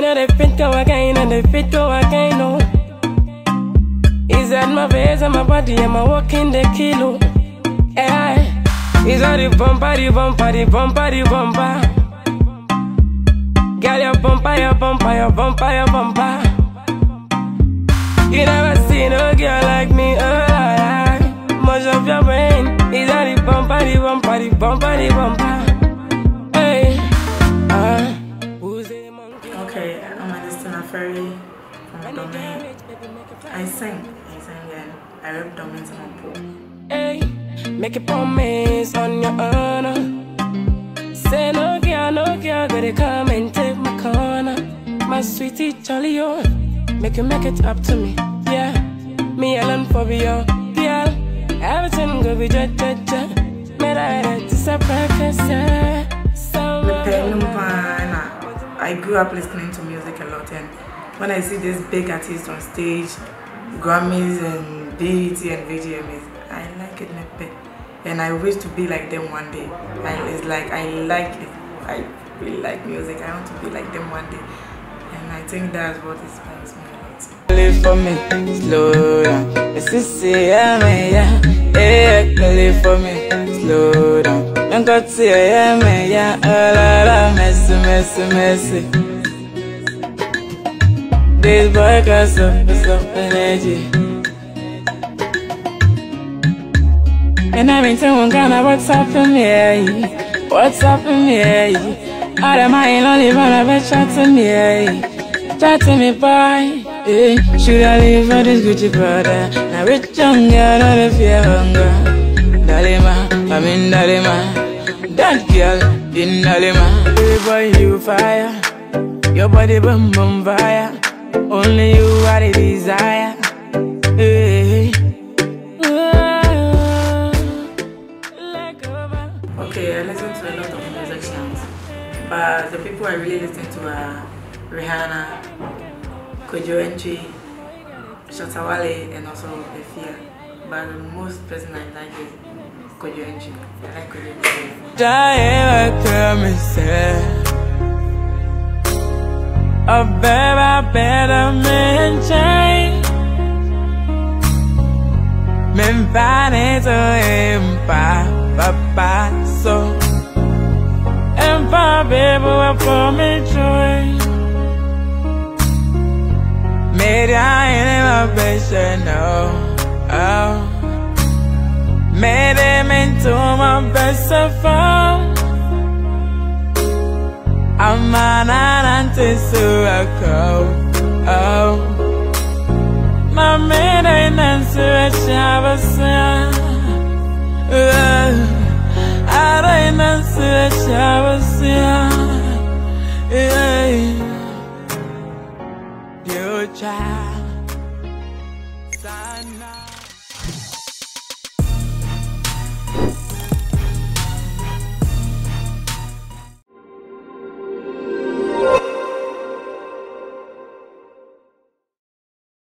Know they fit go again and they fit go again, no. Is that my face and my body and my walking the kilo? Yeah. Is that the bumper, the bumper, the bumper, the bumper? Girl, your bumper, your bumper, your bumper, your bumper. You never seen a girl like me, oh, like, much of your brain. Is that the bumper, the bumper, the bumper, the bumper? I'm Anistina Ferry from Domain. I sing, I sing and I rap Domain Samampo. Hey, make a promise on your honor. Say no girl, no girl, gotta come and take my corner. My sweetie Charlie, oh, make you make it up to me, yeah. Me alone for you, girl. Everything go be jet, jet, jet. Me ride it to separate, yeah. Mepɛ no paa na I grew up listening to music a lot and when I see these big artists on stage, Grammys and BET and VGMAs, I like it mepɛ. And I wish to be like them one day. I, it's like I like it. I really like music. I want to be like them one day. And I think that's what inspires me a. Live for me, slow down. Is yeah, yeah. Live for me, slow down. Don't got to yeah, yeah. Messy, messy, messy. This boy got some, some energy. And I'm one kind of what's up in me, eh? what's up in me. Eh? All of my lonely run, I bet chat to me, eh? chat to me, boy. Hey, should I leave for this Gucci brother? Now rich young girl, not if fear hunger. Dalima, I'm in Dalima. That girl in Dalima. Baby boy, you fire. Your body boom boom fire. Only you are the desire. Hey. Let go of Okay, I listen to a lot of musicians, but the people I really listen to are Rihanna, Kojo Antwi, Shatawale, and also Efya. But the most person I like is Kojo Antwi. I like Kojo Antwi. Giant promises. A baby better mention. Men vane to empa papa so. Empa baby wa for me joy. Maybe I ain't my best no. best of all. A man besafa amananante suako oh. Mamena inanse chavasa oh. ara inanse chavasa Yo child, sana.